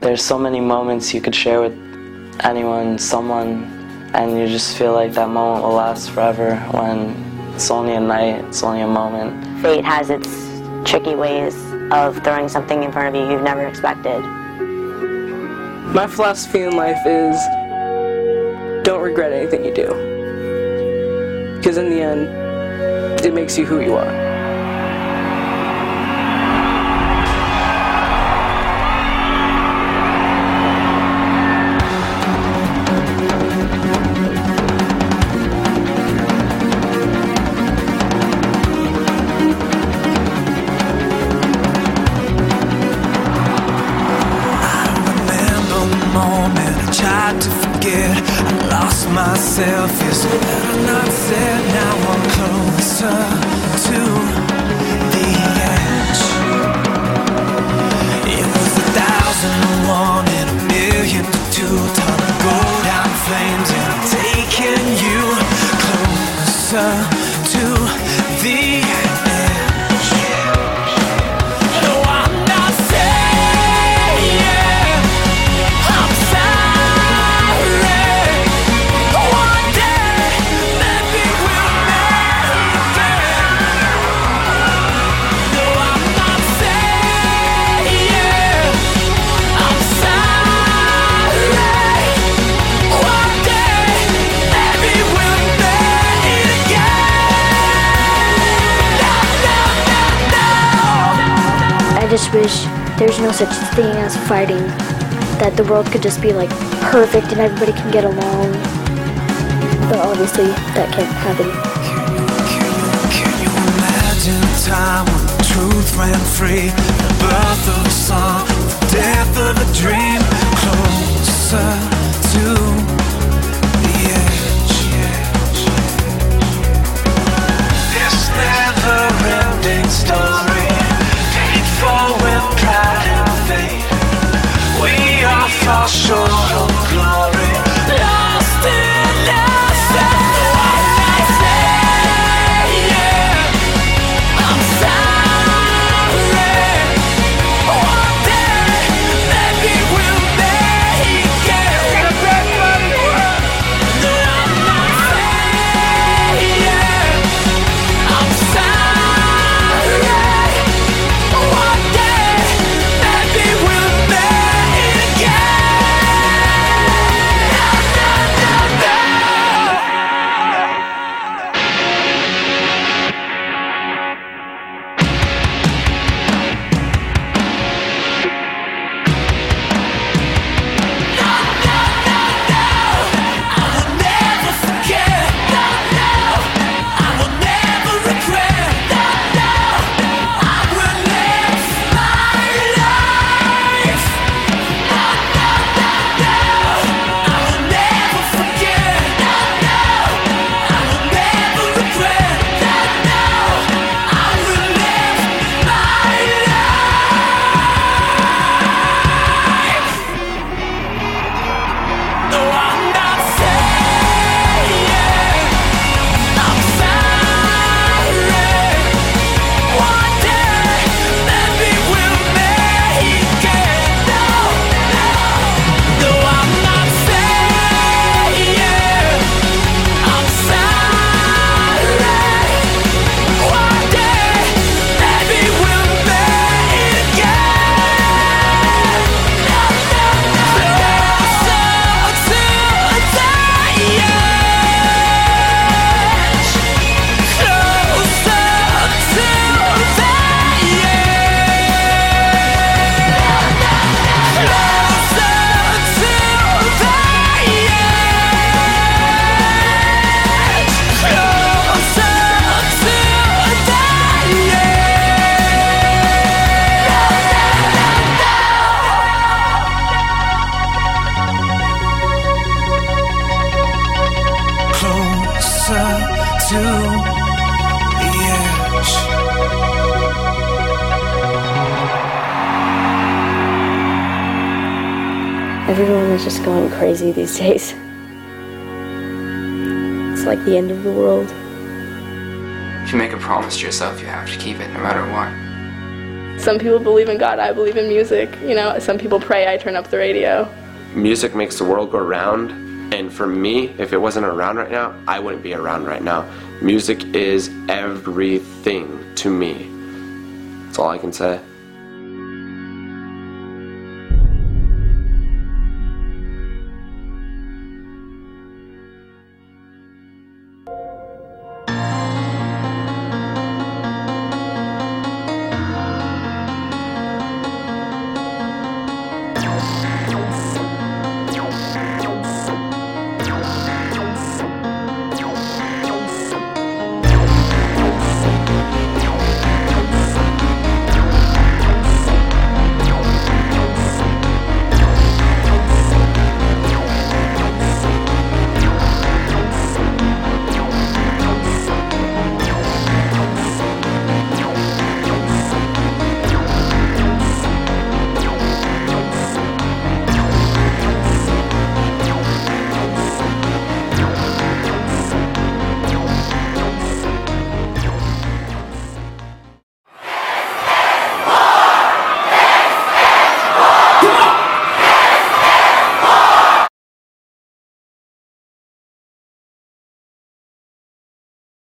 There's so many moments you could share with anyone, someone, and you just feel like that moment will last forever when it's only a night, it's only a moment. Fate has its tricky ways of throwing something in front of you you've never expected. My philosophy in life is don't regret anything you do. Because in the end, it makes you who you are. Myself is better not said. Now I'm closer to just wish there's no such thing as fighting. That the world could just be like perfect and everybody can get along. But obviously that can't happen. Can you imagine time when truth ran free? The birth of a song, the death of a dream. Everyone is just going crazy these days. It's like the end of the world. If you make a promise to yourself, you have to keep it no matter what. Some people believe in God, I believe in music. You know, some people pray, I turn up the radio. Music makes the world go round, and for me, if it wasn't around right now, I wouldn't be around right now. Music is everything to me. That's all I can say.